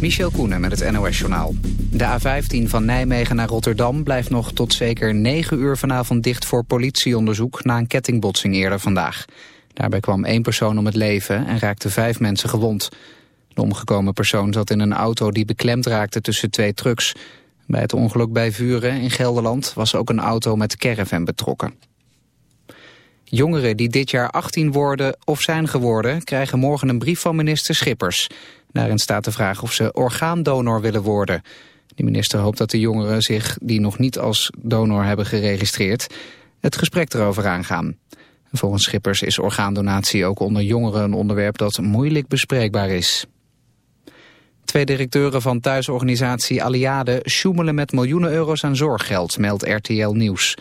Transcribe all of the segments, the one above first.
Michel Koenen met het NOS-journaal. De A15 van Nijmegen naar Rotterdam blijft nog tot zeker 9 uur vanavond dicht voor politieonderzoek na een kettingbotsing eerder vandaag. Daarbij kwam één persoon om het leven en raakte vijf mensen gewond. De omgekomen persoon zat in een auto die beklemd raakte tussen twee trucks. Bij het ongeluk bij Vuren in Gelderland was ook een auto met caravan betrokken. Jongeren die dit jaar 18 worden of zijn geworden... krijgen morgen een brief van minister Schippers. Daarin staat de vraag of ze orgaandonor willen worden. De minister hoopt dat de jongeren zich die nog niet als donor hebben geregistreerd... het gesprek erover aangaan. Volgens Schippers is orgaandonatie ook onder jongeren een onderwerp dat moeilijk bespreekbaar is. Twee directeuren van thuisorganisatie Aliade sjoemelen met miljoenen euro's aan zorggeld, meldt RTL Nieuws.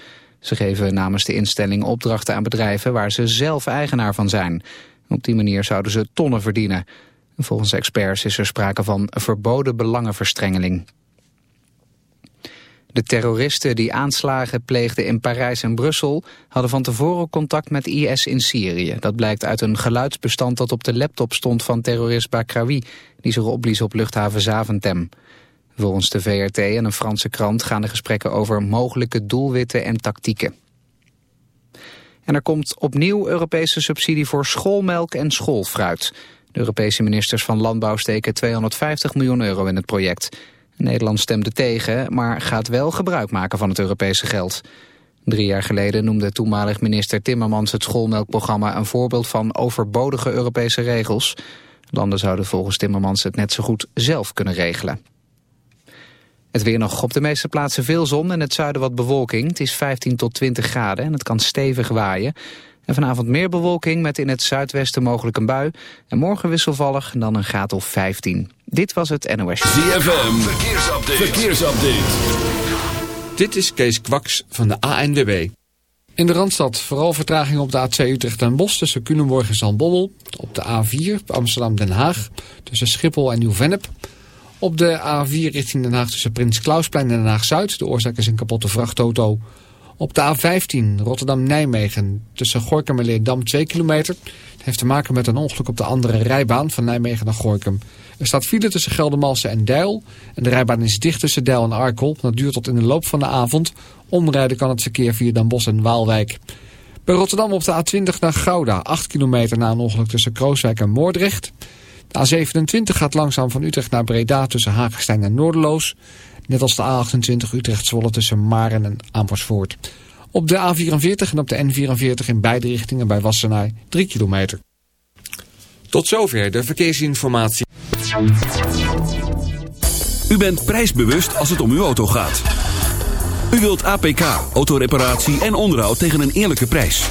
Ze geven namens de instelling opdrachten aan bedrijven waar ze zelf eigenaar van zijn. Op die manier zouden ze tonnen verdienen. Volgens experts is er sprake van verboden belangenverstrengeling. De terroristen die aanslagen pleegden in Parijs en Brussel... hadden van tevoren contact met IS in Syrië. Dat blijkt uit een geluidsbestand dat op de laptop stond van terrorist Bakrawi... die zich opblies op luchthaven Zaventem. Volgens de VRT en een Franse krant gaan de gesprekken over mogelijke doelwitten en tactieken. En er komt opnieuw Europese subsidie voor schoolmelk en schoolfruit. De Europese ministers van Landbouw steken 250 miljoen euro in het project. Nederland stemde tegen, maar gaat wel gebruik maken van het Europese geld. Drie jaar geleden noemde toenmalig minister Timmermans het schoolmelkprogramma een voorbeeld van overbodige Europese regels. Landen zouden volgens Timmermans het net zo goed zelf kunnen regelen. Het weer nog op de meeste plaatsen veel zon en het zuiden wat bewolking. Het is 15 tot 20 graden en het kan stevig waaien. En vanavond meer bewolking met in het zuidwesten mogelijk een bui. En morgen wisselvallig en dan een graad of 15. Dit was het NOS. ZFM, verkeersupdate. verkeersupdate. Dit is Kees Kwaks van de ANWB. In de Randstad vooral vertraging op de A2 Utrecht en Bos tussen Culemborg en Zaltbommel. Op de A4 Amsterdam-Den Haag tussen Schiphol en Nieuw-Vennep. Op de A4 richting Den Haag tussen Prins Klausplein en Den Haag-Zuid. De oorzaak is een kapotte vrachtauto. Op de A15 Rotterdam-Nijmegen tussen Gorkum en Leerdam 2 kilometer. Het heeft te maken met een ongeluk op de andere rijbaan van Nijmegen naar Gorkum. Er staat file tussen Geldermalsen en Deil. En de rijbaan is dicht tussen Deil en Arkel. Dat duurt tot in de loop van de avond. Omrijden kan het verkeer via Den Bosch en Waalwijk. Bij Rotterdam op de A20 naar Gouda. 8 kilometer na een ongeluk tussen Krooswijk en Moordrecht. De A27 gaat langzaam van Utrecht naar Breda tussen Hagestein en Noorderloos. Net als de A28 Utrecht-Zwolle tussen Maren en Amersfoort. Op de A44 en op de N44 in beide richtingen bij Wassenaar 3 kilometer. Tot zover de verkeersinformatie. U bent prijsbewust als het om uw auto gaat. U wilt APK, autoreparatie en onderhoud tegen een eerlijke prijs.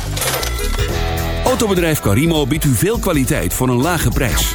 Autobedrijf Carimo biedt u veel kwaliteit voor een lage prijs.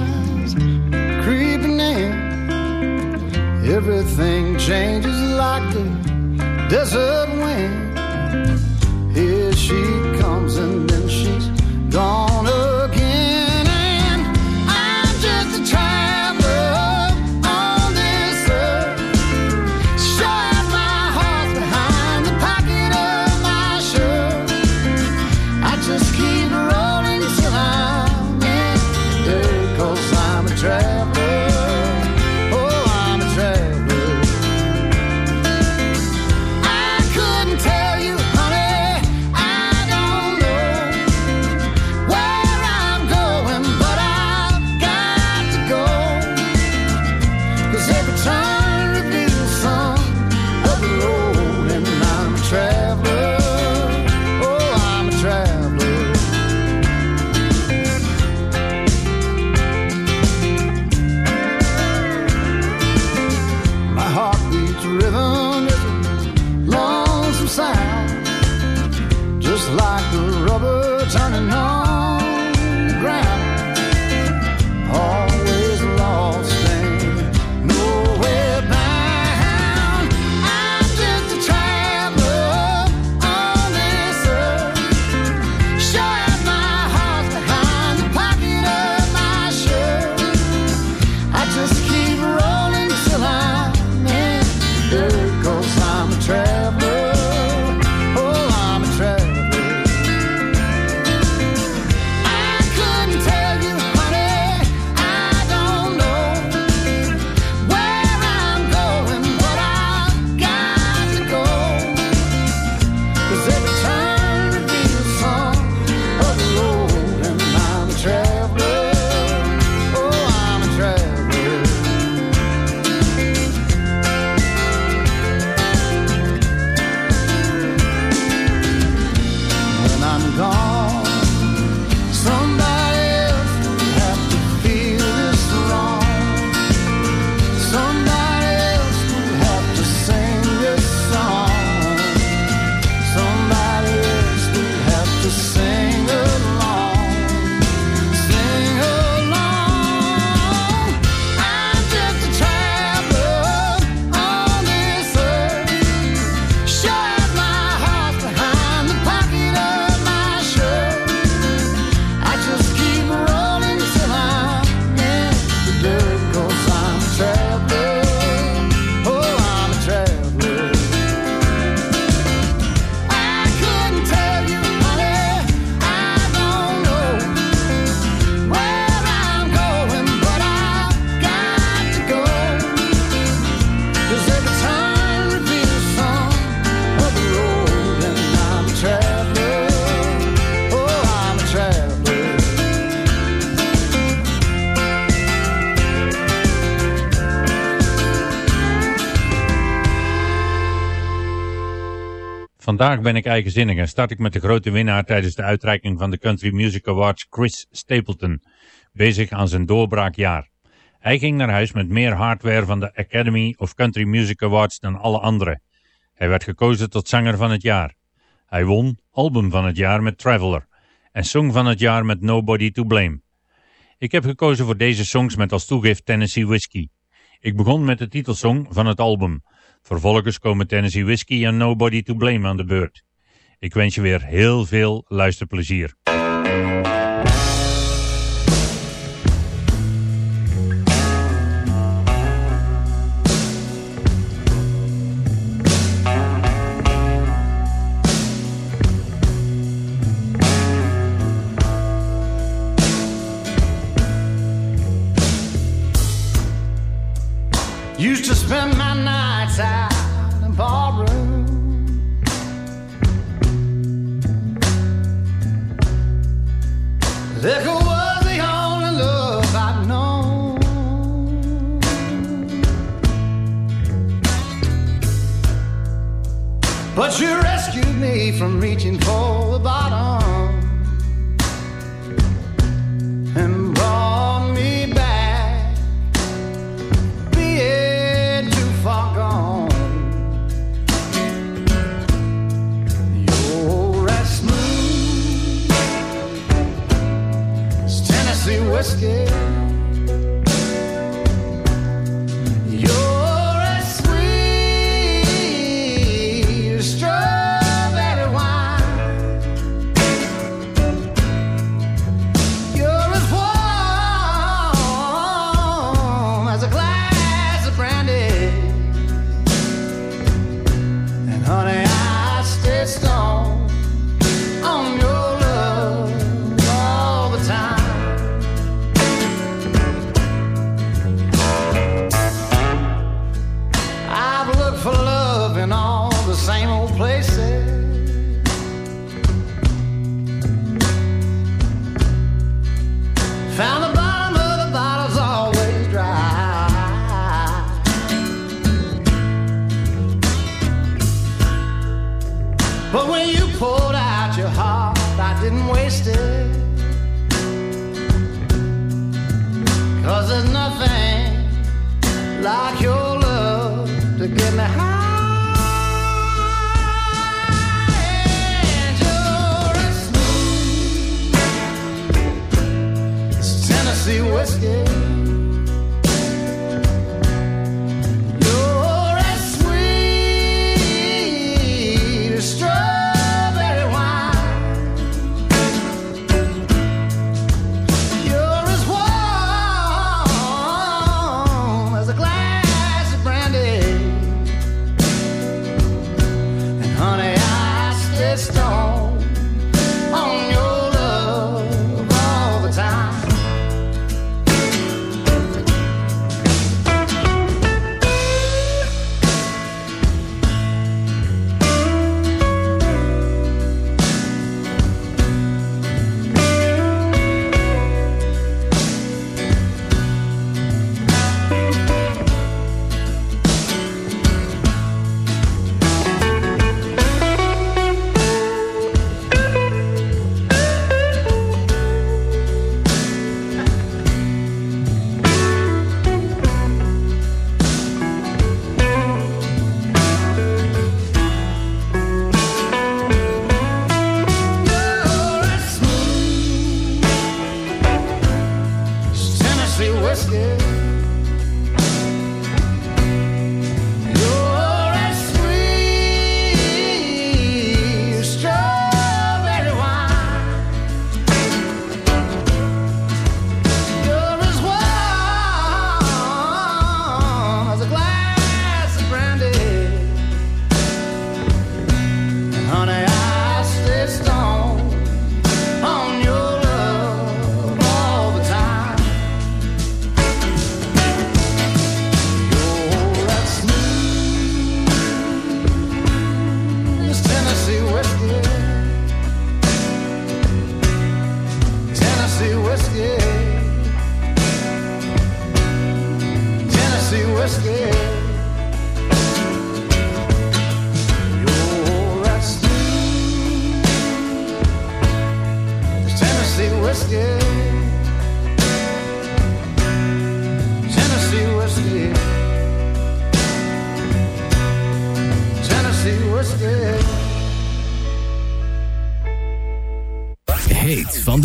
Everything changes like the desert wind. Vandaag ben ik eigenzinnig en start ik met de grote winnaar tijdens de uitreiking van de Country Music Awards, Chris Stapleton, bezig aan zijn doorbraakjaar. Hij ging naar huis met meer hardware van de Academy of Country Music Awards dan alle anderen. Hij werd gekozen tot zanger van het jaar. Hij won album van het jaar met Traveler en song van het jaar met Nobody to Blame. Ik heb gekozen voor deze songs met als toegift Tennessee Whiskey. Ik begon met de titelsong van het album. Vervolgens komen Tennessee Whiskey en Nobody to Blame aan de beurt. Ik wens je weer heel veel luisterplezier. Used to spend my But you rescued me from reaching for the bottom and brought me back being too far gone. You're as smooth as Tennessee whiskey. this time.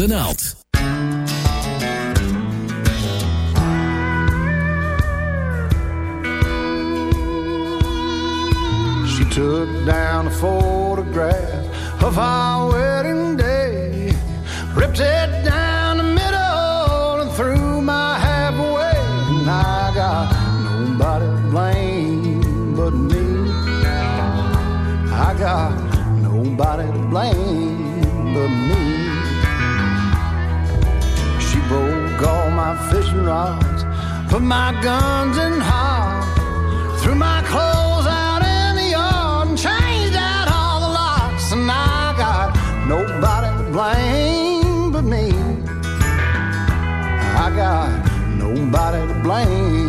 De naald. She took down a photograph of our rods, put my guns in hide, threw my clothes out in the yard and changed out all the locks. And I got nobody to blame but me. I got nobody to blame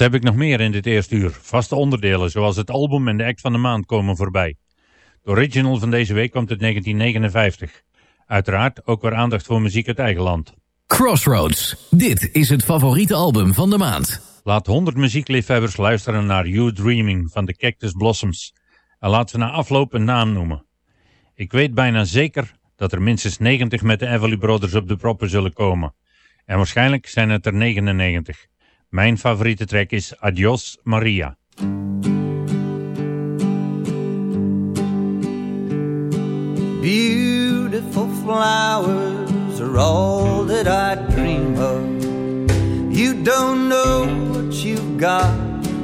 heb ik nog meer in dit eerste uur? Vaste onderdelen, zoals het album en de act van de maand komen voorbij. De original van deze week komt uit 1959. Uiteraard ook weer aandacht voor muziek uit eigen land. Crossroads. Dit is het favoriete album van de maand. Laat 100 muziekliefhebbers luisteren naar You Dreaming van de Cactus Blossoms. En laat ze na afloop een naam noemen. Ik weet bijna zeker dat er minstens 90 met de Everly Brothers op de proppen zullen komen. En waarschijnlijk zijn het er 99. Mijn favoriete track is Adios Maria. Beautiful flowers are all that I dream of. You don't know what you've got,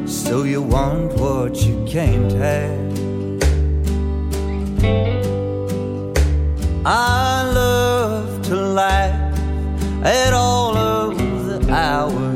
so you want what you can't have. I love to laugh at all of the hours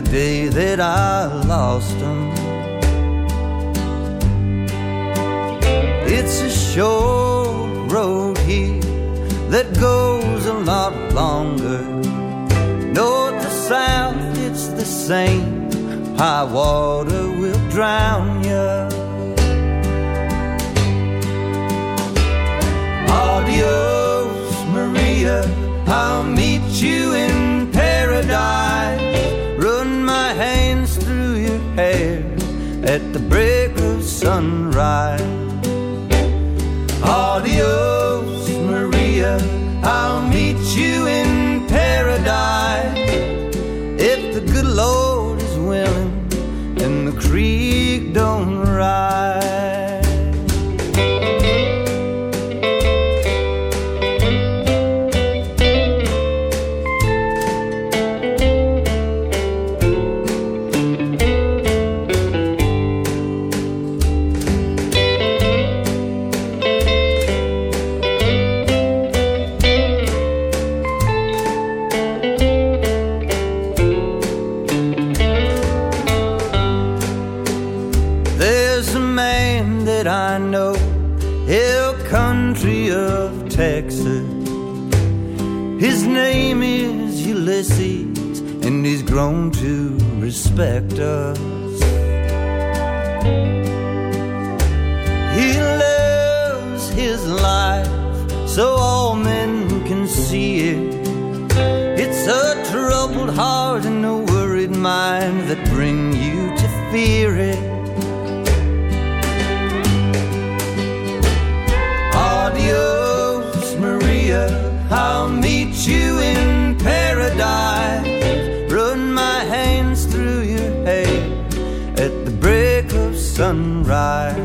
the day that I lost them. It's a short road here that goes a lot longer. North to south, it's the same. High water will drown you. Adios, Maria. I'll meet you in at the break of sunrise. Adios, respect us. He lives his life so all men can see it. It's a troubled heart and a worried mind that bring you to fear it. Adios, Maria. I'll meet you in sunrise.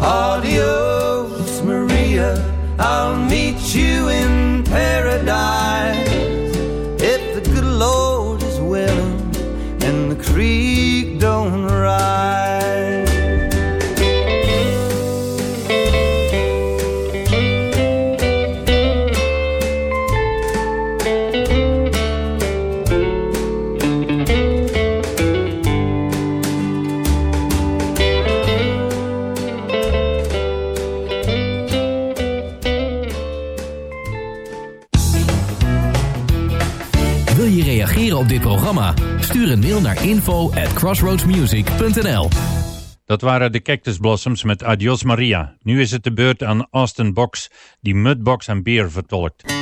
Adios, Maria. I'll meet you in paradise. Info at crossroadsmusic.nl Dat waren de Cactus Blossoms met Adios Maria. Nu is het de beurt aan Austin Box, die Mudbox en Beer vertolkt.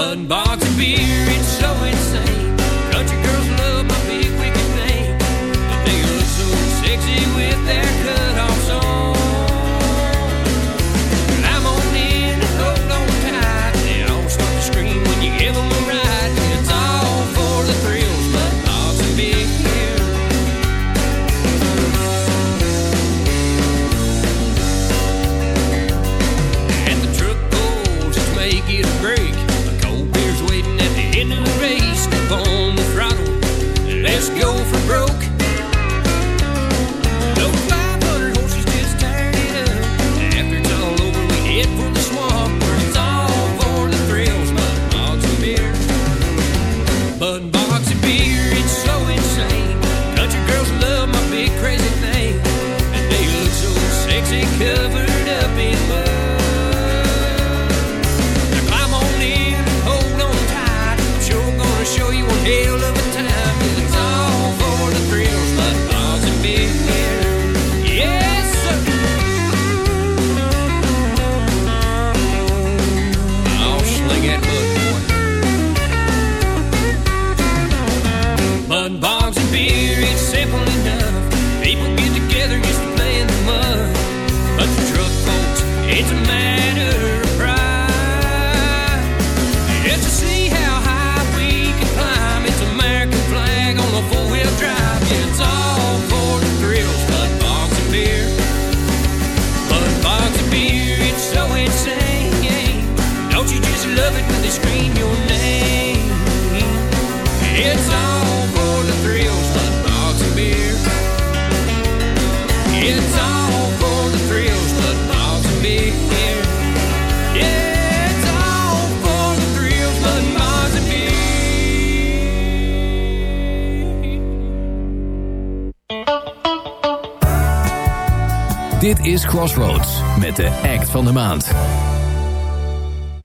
Unbox. Is Crossroads met de act van de maand.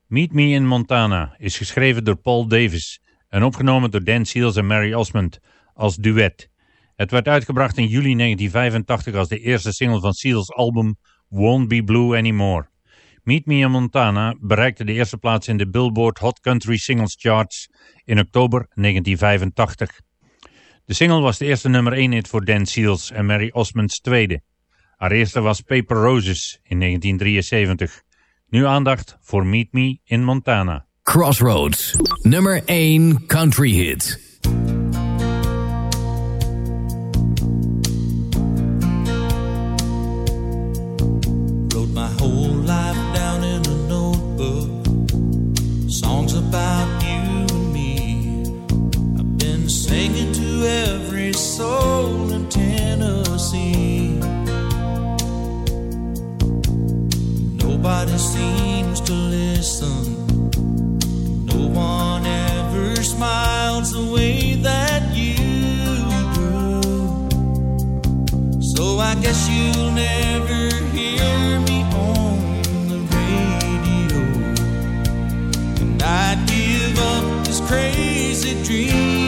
Meet Me in Montana is geschreven door Paul Davis en opgenomen door Dan Seals en Mary Osmond als duet. Het werd uitgebracht in juli 1985 als de eerste single van Seals' album Won't Be Blue Anymore. Meet Me in Montana bereikte de eerste plaats in de Billboard Hot Country Singles Charts in oktober 1985. De single was de eerste nummer 1 hit voor Dan Seals en Mary Osmond's tweede. Haar eerste was Paper Roses in 1973. Nu aandacht voor Meet Me in Montana. Crossroads, nummer 1 country hit. Nobody seems to listen. No one ever smiles the way that you do. So I guess you'll never hear me on the radio. And I'd give up this crazy dream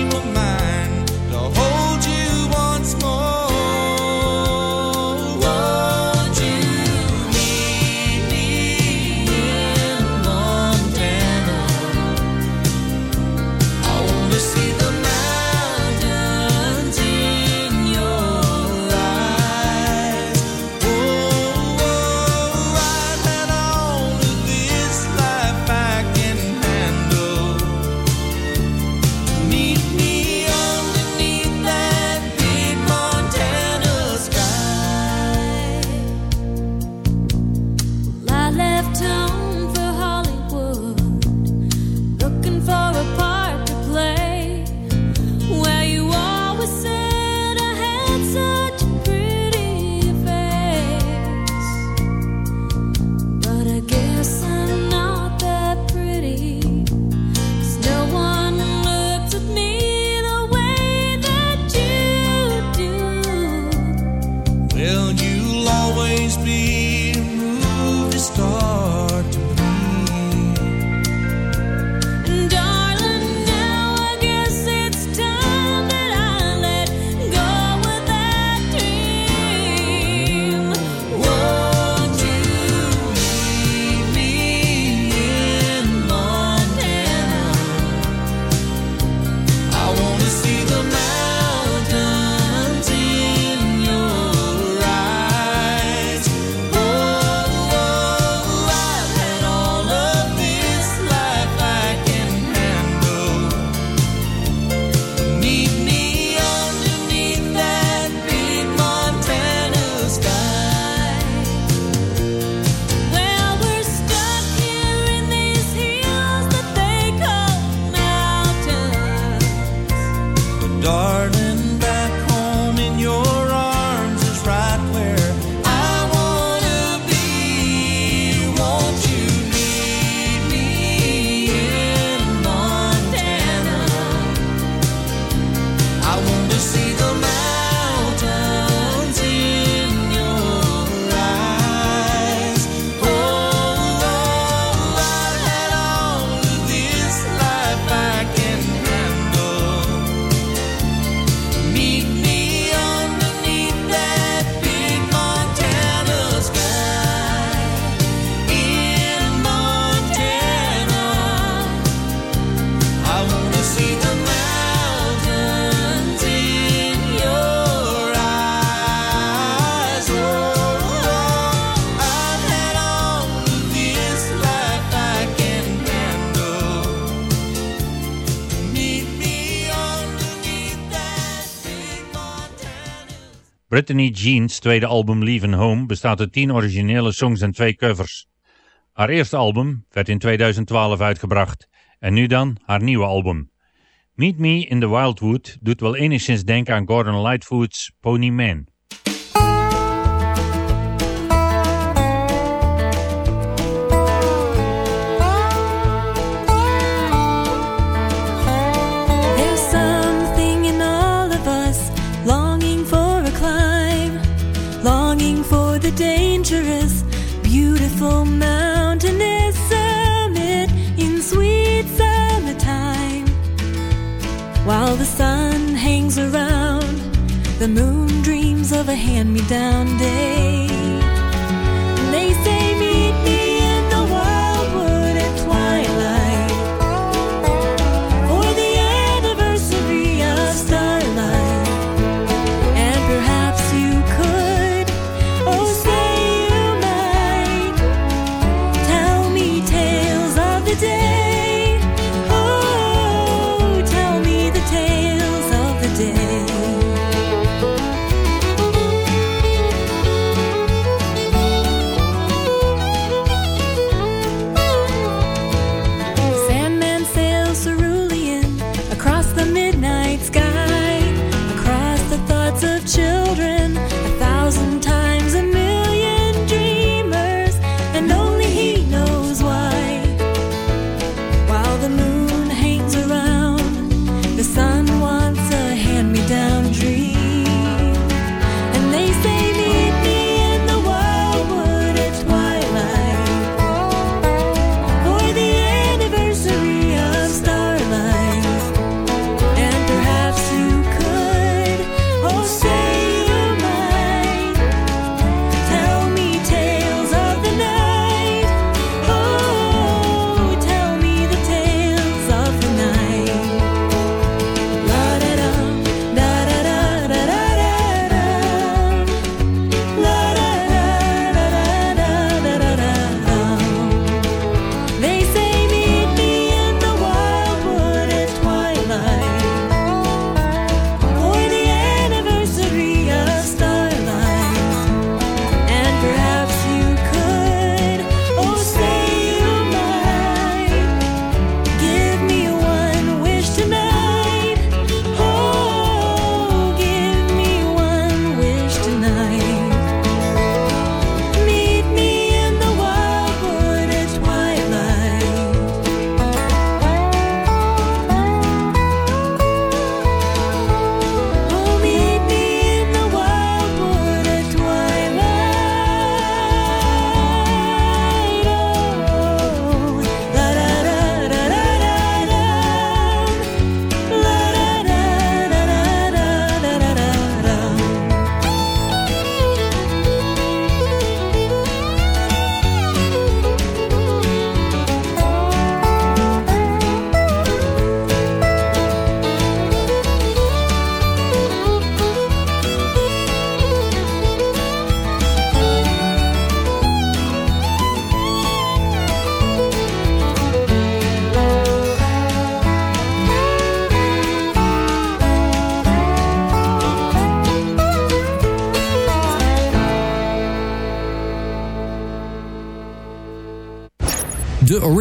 Brittany Jean's tweede album Leaving Home bestaat uit 10 originele songs en twee covers. Haar eerste album werd in 2012 uitgebracht en nu dan haar nieuwe album. Meet Me in the Wildwood doet wel enigszins denken aan Gordon Lightfoot's Pony Man. While the sun hangs around, the moon dreams of a hand me down day.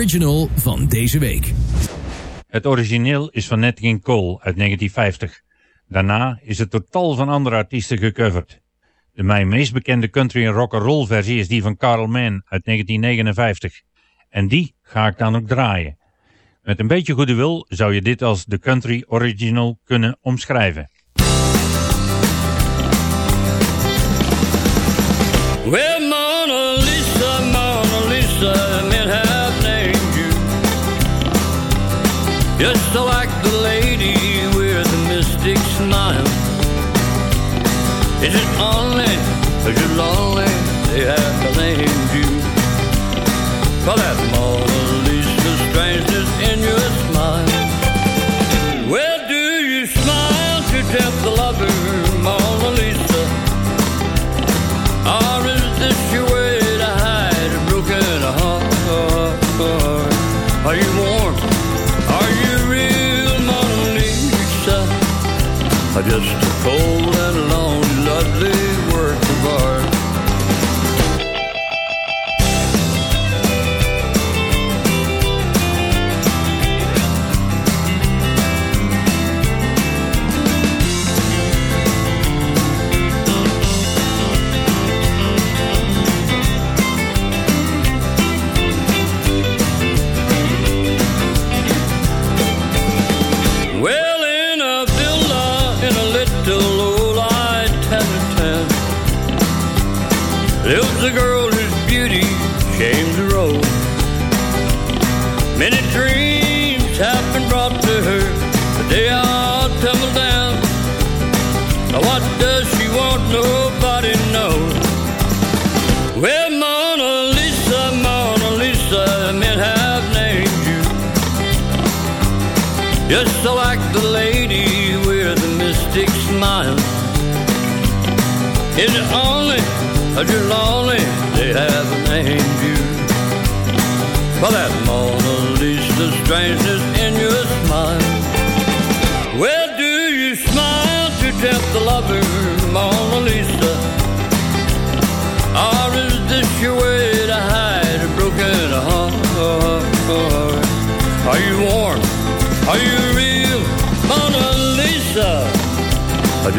Original van deze week. Het origineel is van Nat King Cole uit 1950. Daarna is het door tal van andere artiesten gecoverd. De mij meest bekende country en rock'n'roll versie is die van Carl Mann uit 1959. En die ga ik dan ook draaien. Met een beetje goede wil zou je dit als de country original kunnen omschrijven. Well, just like the lady with the mystic smile. Is it only because you're lonely they have named you? For that I just told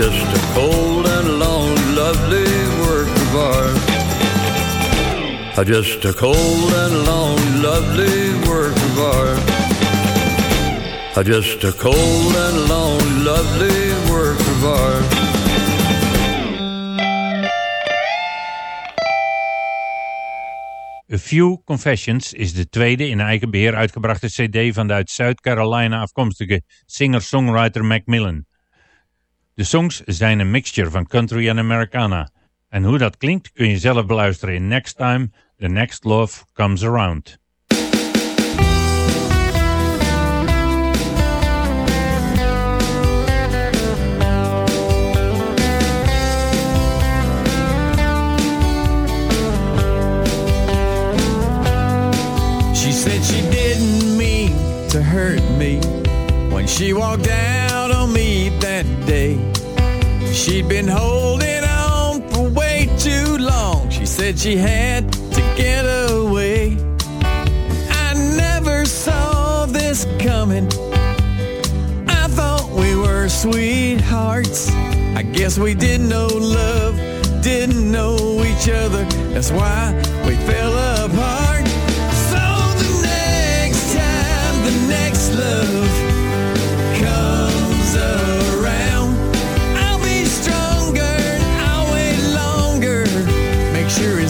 just a cold and lonely, lovely work of art? Just a cold and lonely, lovely work of art? Just a cold and lonely, lovely work of art? A Few Confessions is de tweede in eigen beheer uitgebrachte cd van de uit Zuid Carolina afkomstige singer-songwriter Macmillan. De songs zijn een mixture van country en Americana. En hoe dat klinkt kun je zelf beluisteren in Next Time The Next Love Comes Around. She said she didn't mean to hurt me when she walked out She'd been holding on for way too long. She said she had to get away. I never saw this coming. I thought we were sweethearts. I guess we didn't know love, didn't know each other. That's why we fell apart. So the next time the next love comes around,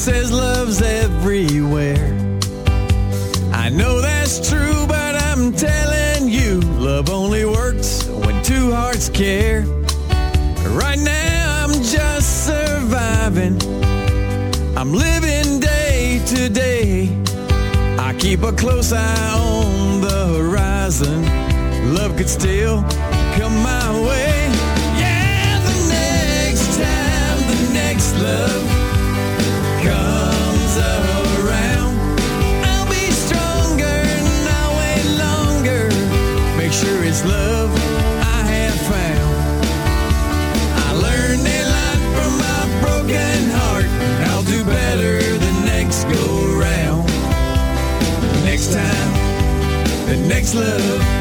says love's everywhere. I know that's true, but I'm telling you, love only works when two hearts care. Right now, I'm just surviving. I'm living day to day. I keep a close eye on the horizon. Love could still come my way. Yeah, the next time, the next love love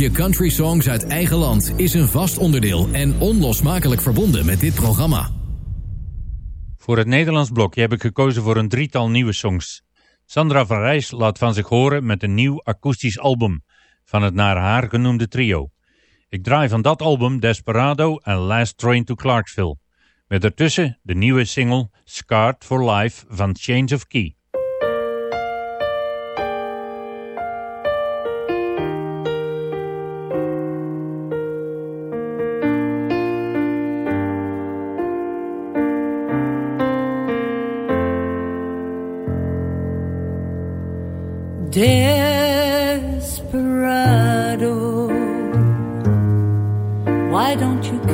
Je Country Songs uit eigen land is een vast onderdeel en onlosmakelijk verbonden met dit programma. Voor het Nederlands blokje heb ik gekozen voor een drietal nieuwe songs. Sandra van Rijs laat van zich horen met een nieuw akoestisch album van het naar haar genoemde trio. Ik draai van dat album Desperado en Last Train to Clarksville. Met daartussen de nieuwe single Scarred for Life van Change of Key.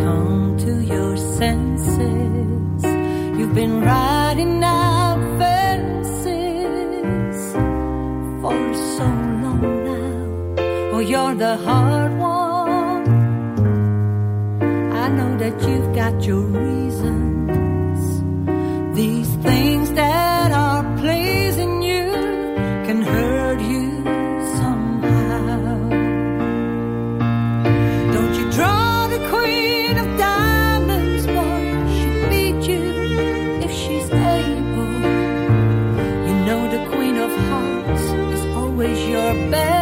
come to your senses. You've been riding out fences for so long now. Oh, you're the hard one. I know that you've got your reasons. These things that your bed.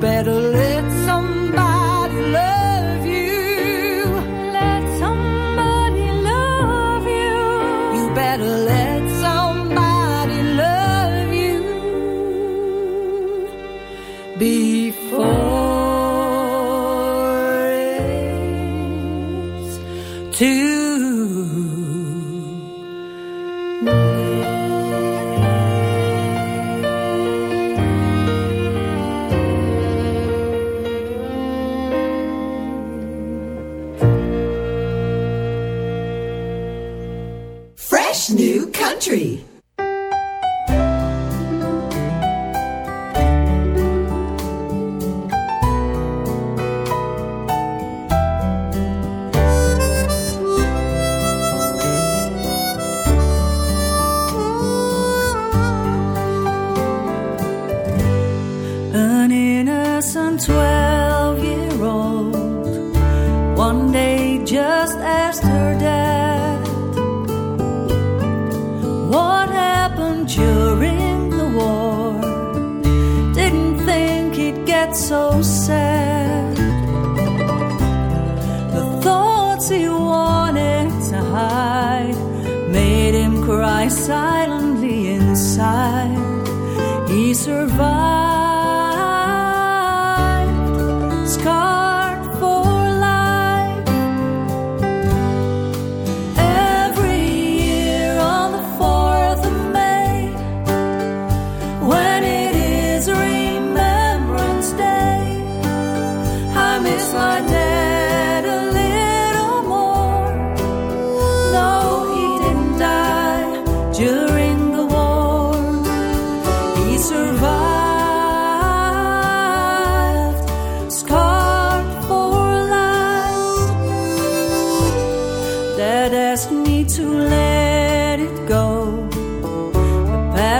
better live.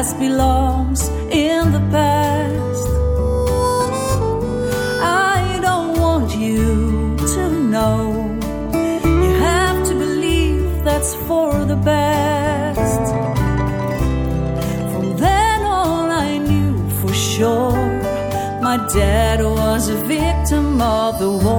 past belongs in the past. I don't want you to know. You have to believe that's for the best. From then on, I knew for sure my dad was a victim of the war.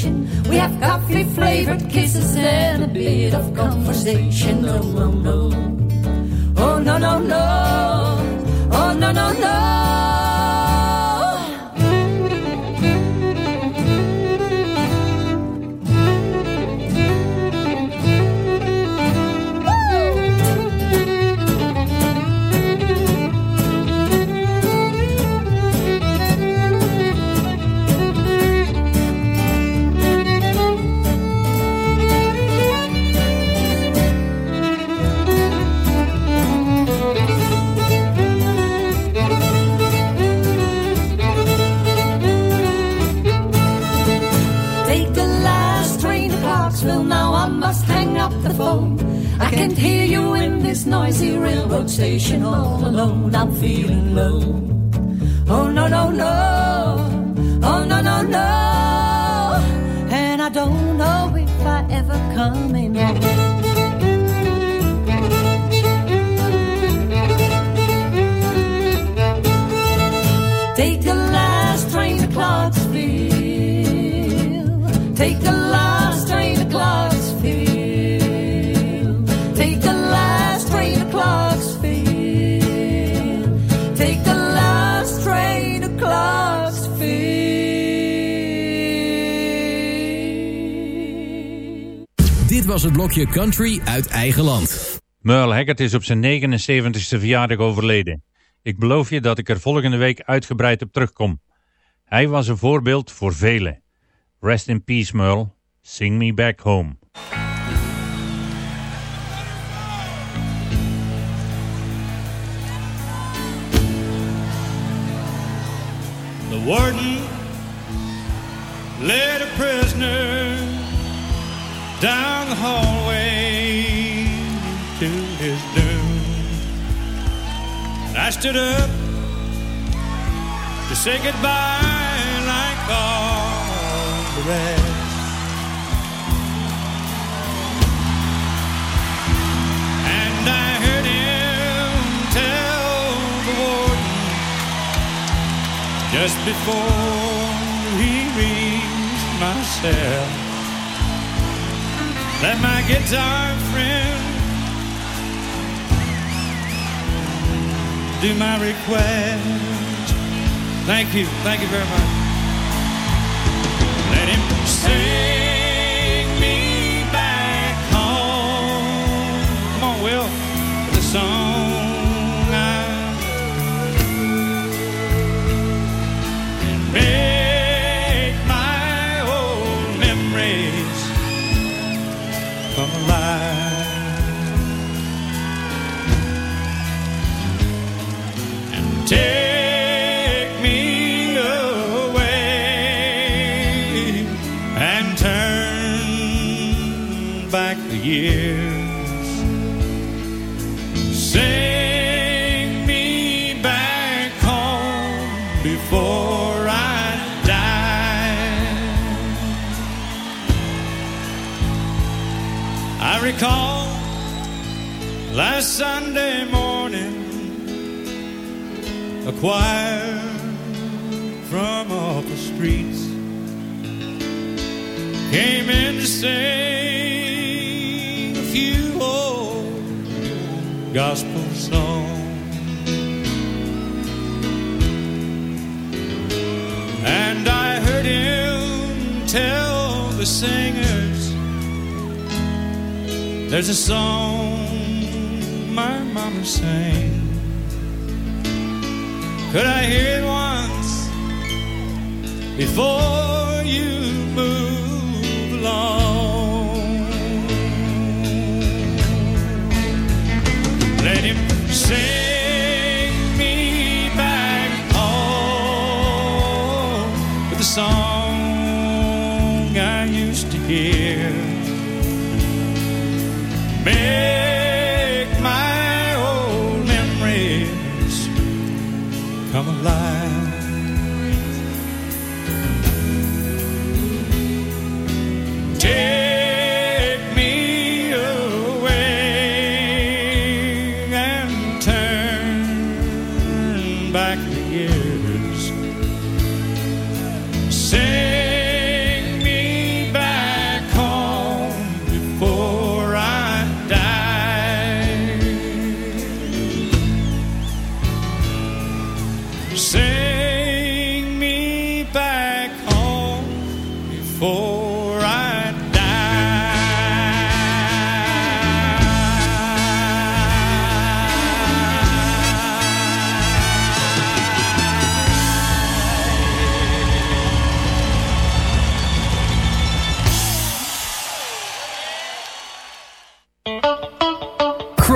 station. We have coffee flavored kisses and a bit of conversation. No, no, no. Oh, no, no, no. Oh, no, no, no. noisy railroad station all alone. I'm feeling low. Oh no no no, oh no no no, and I don't know if I ever come in. Was het blokje country uit eigen land. Merle Haggard is op zijn 79ste verjaardag overleden. Ik beloof je dat ik er volgende week uitgebreid op terugkom. Hij was een voorbeeld voor velen. Rest in peace Merle. Sing me back home. The warden led a prisoner down his doom. And I stood up to say goodbye like all the rest. And I heard him tell the warden just before he reached my cell that my guitar friend do my request. Thank you, thank you very much. Let him sing a choir from off the streets came in to sing a few old gospel songs. And I heard him tell the singers there's a song my mama sang. Could I hear it once before you move along? Let him sing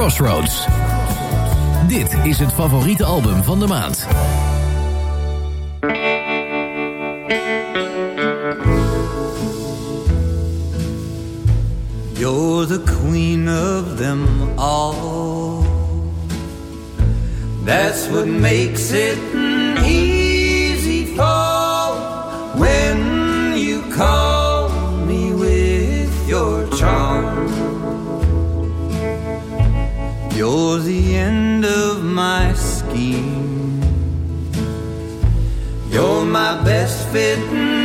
Crossroads. Dit is het favoriete album van de maand. You're the queen of them all. That's what makes it You're the end of my scheme. You're my best fitting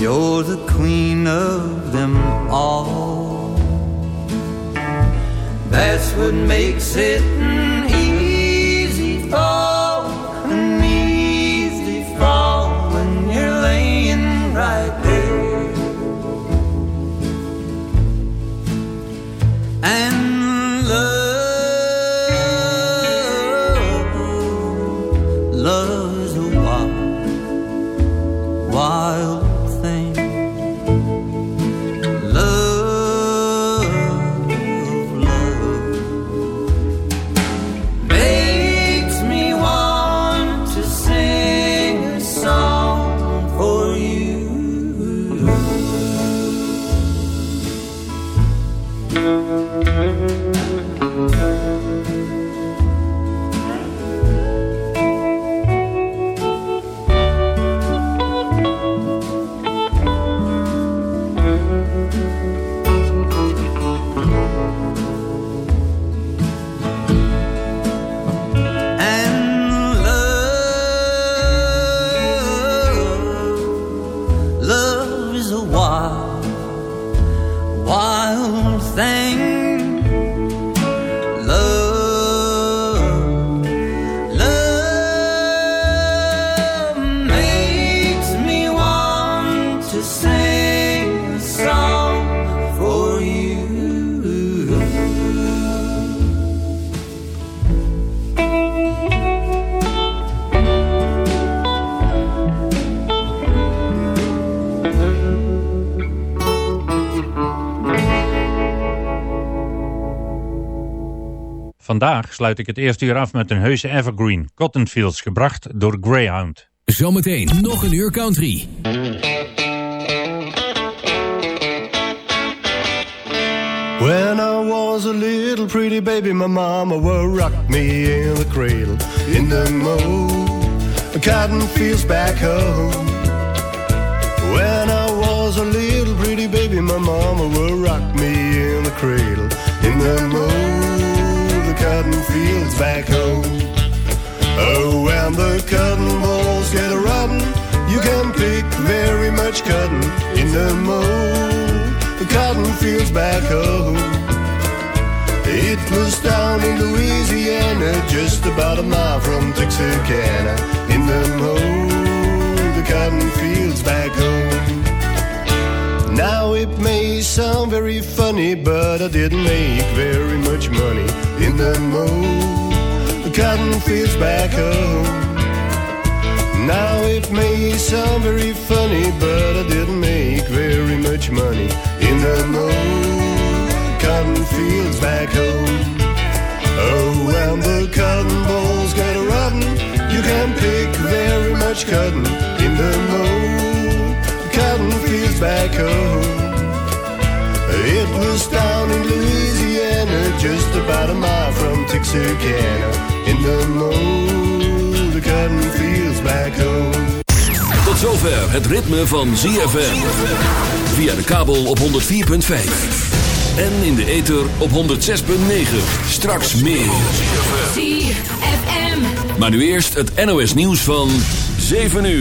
You're the queen of them all. That's what makes it Vandaag sluit ik het eerste uur af met een heuse evergreen, Cotton Fields, gebracht door Greyhound. Zometeen nog een uur country. When I was a little pretty baby, my mama would rock me in the cradle in the mow cotton fields back home. When I was a little pretty baby, my mama would rock me in the cradle in the mow the cotton fields back home. Oh, when the cotton balls get rotten, you can pick very much cotton in the mow the cotton fields back home. It was down in Louisiana, just about a mile from Texarkana. In the mow, the cotton fields back home. Now it may sound very funny, but I didn't make very much money in the mow, the cotton fields back home. Now it may sound very funny, but I didn't make very much money in the mow, cotton fields back home. Oh, when the cotton balls get rotten, you can't pick very much cotton in the mow, cotton fields back home. It was down in Louisiana, just about a mile from Texarkana, in the mow, the cotton fields back home. Tot zover het ritme van ZFM. Via de kabel op 104.5. En in de ether op 106.9. Straks meer. ZFM. Maar nu eerst het NOS nieuws van 7 uur.